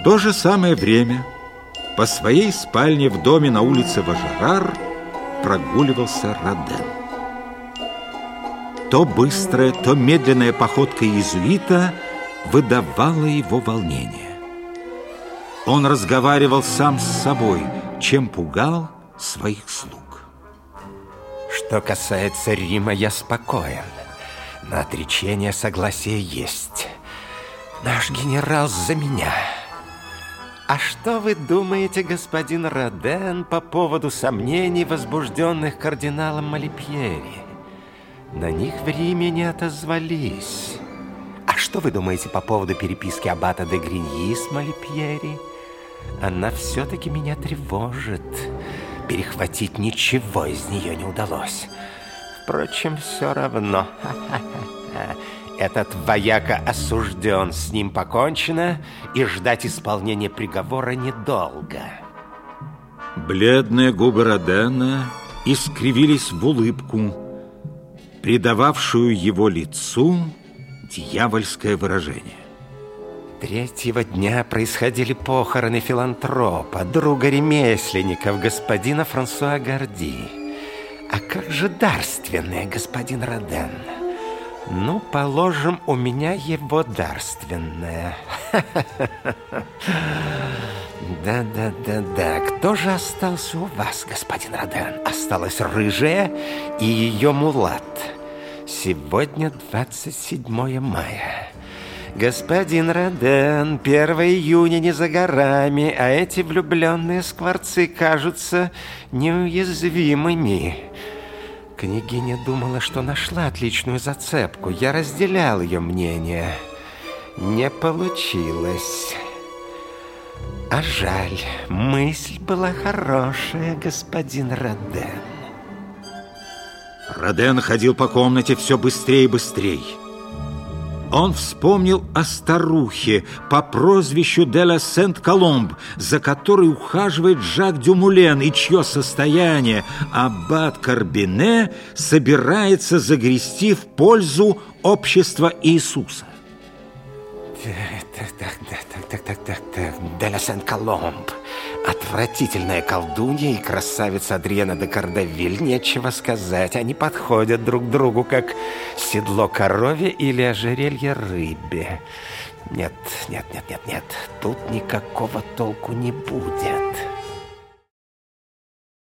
В то же самое время по своей спальне в доме на улице Важарар прогуливался Роден. То быстрая, то медленная походка иезуита выдавала его волнение. Он разговаривал сам с собой, чем пугал своих слуг. Что касается Рима, я спокоен. На отречение согласие есть. Наш генерал за меня. А что вы думаете, господин Роден, по поводу сомнений, возбужденных кардиналом Малипьери? На них в Риме не отозвались. А что вы думаете по поводу переписки аббата де Гриньи с Малипьери? Она все-таки меня тревожит. Перехватить ничего из нее не удалось. Впрочем, все равно. Этот вояка осужден, с ним покончено, и ждать исполнения приговора недолго. Бледные губы Родена искривились в улыбку, придававшую его лицу дьявольское выражение. Третьего дня происходили похороны филантропа, друга ремесленников, господина Франсуа Горди. А как же дарственный господин Роден? Ну, положим, у меня его дарственное. Да-да-да-да. Кто же остался у вас, господин Роден? Осталась рыжая и ее мулат. Сегодня 27 мая. Господин Роден, 1 июня не за горами, а эти влюбленные скворцы кажутся неуязвимыми. Княгиня думала, что нашла отличную зацепку. Я разделял ее мнение. Не получилось. А жаль, мысль была хорошая, господин Роден. Роден ходил по комнате все быстрее и быстрее. Он вспомнил о старухе по прозвищу Деля Сент-Коломб, за которой ухаживает Жак Дюмулен, и чье состояние аббат Карбине собирается загрести в пользу общества Иисуса. Так, так, так, так, так, так, так, так. Деля Сент-Коломб. Отвратительная колдунья и красавица Адриана де Кардавиль, нечего сказать. Они подходят друг другу, как седло корове или ожерелье рыбе. Нет, нет, нет, нет, нет. Тут никакого толку не будет.